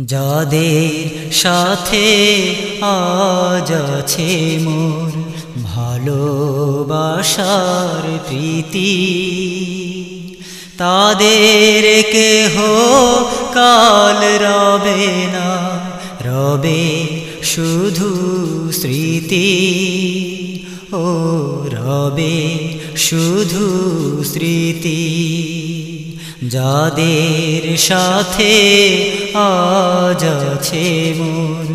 যাদের সাথে আজ আছে মোর ভালোবাসার প্রীতি, তাদের কেহ কাল রবে না, রবে শুধু স্মৃতি। ও রবে শুধু স্মৃতি। যাদের সাথে আজ আছে মোর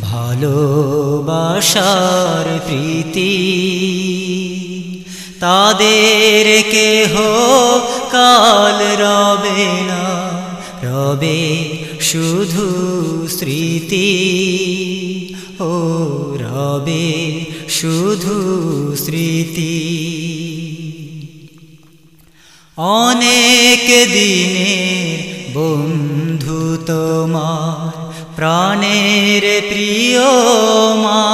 ভালোবাসার প্রীতি, তাদের কেহ কাল রবে না, রবে শুধু স্মৃতি। ও রবে শুধু স্মৃতি। অনেক দিনে বন্ধু তোমার, প্রাণের প্রিয় মা।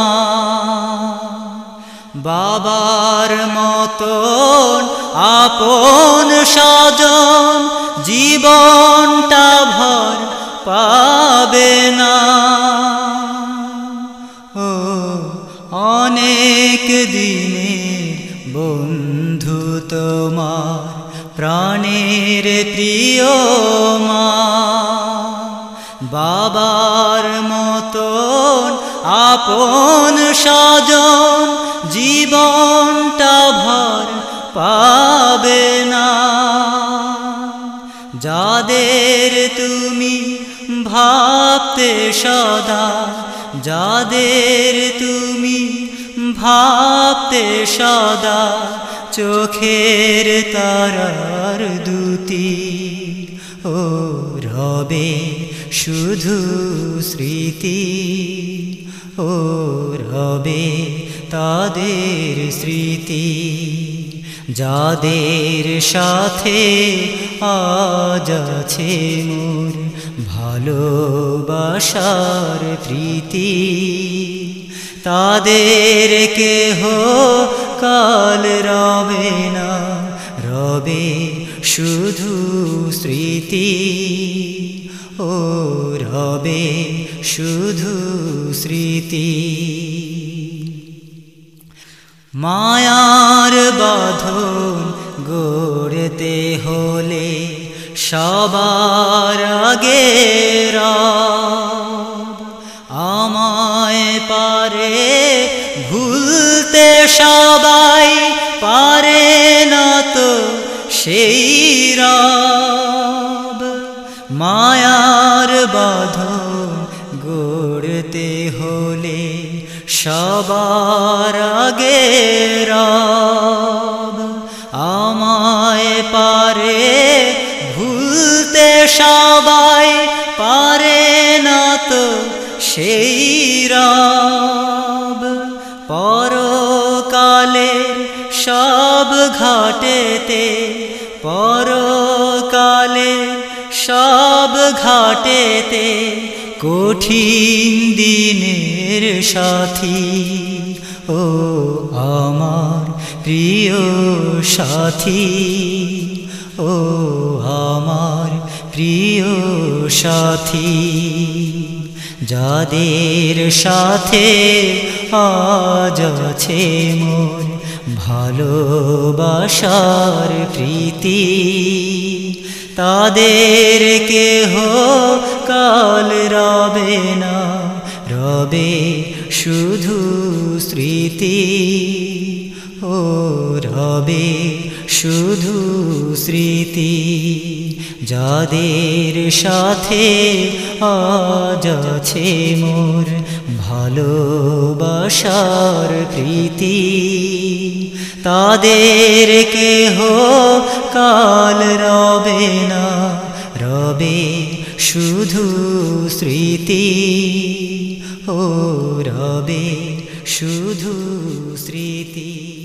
বাবার মতন আপন সাজন জীবনটা ভর পাবে না। ও, অনেক দিনে বন্ধু তোমার প্রাণের প্রিয় মা, বাবার মতন আপন সাজন জীবনটা ভর পাবে না। যাদের তুমি ভাবতে সদা, যাদের তুমি ভাবতে সদা চোখের তারার দুতি। ও রবে, শুধু স্মৃতি। ও রবে, তাদের স্মৃতি। যাদের সাথে আজ আছে মোর ভালোবাসার প্রীতি। তাদের কেহ কাল রবে না, রবে শুধু স্মৃতি। ও রবে শুধু স্মৃতি। মায়ার বাঁধন গড়তে হলে সবার আগে রব সবাই পারে না তো সেই রব। মায়ার বাঁধন গড়তে হলে সবার আগে রব। আমায় পারে, ভুলতে সবাই পারে না তো সেই রব। পরকালের সব ঘাটেতে পরকালের সব ঘাটেতে, কঠিন দিনের সাথী। ও আমার প্রিয় সাথী, ও আমার প্রিয় সাথী, যাদের সাথে আজ আছে মোর ভালোবাসার প্রীতি। তাদের কেহ কাল রবে না, রবে শুধু স্মৃতি। ও রবে শুধু স্মৃতি, যাদের সাথে আজ আছে মোর ভালোবাসার প্রীতি তাদের কেহ কাল রবে না রবে শুধু স্মৃতি। ও রবে শুধু স্মৃতি।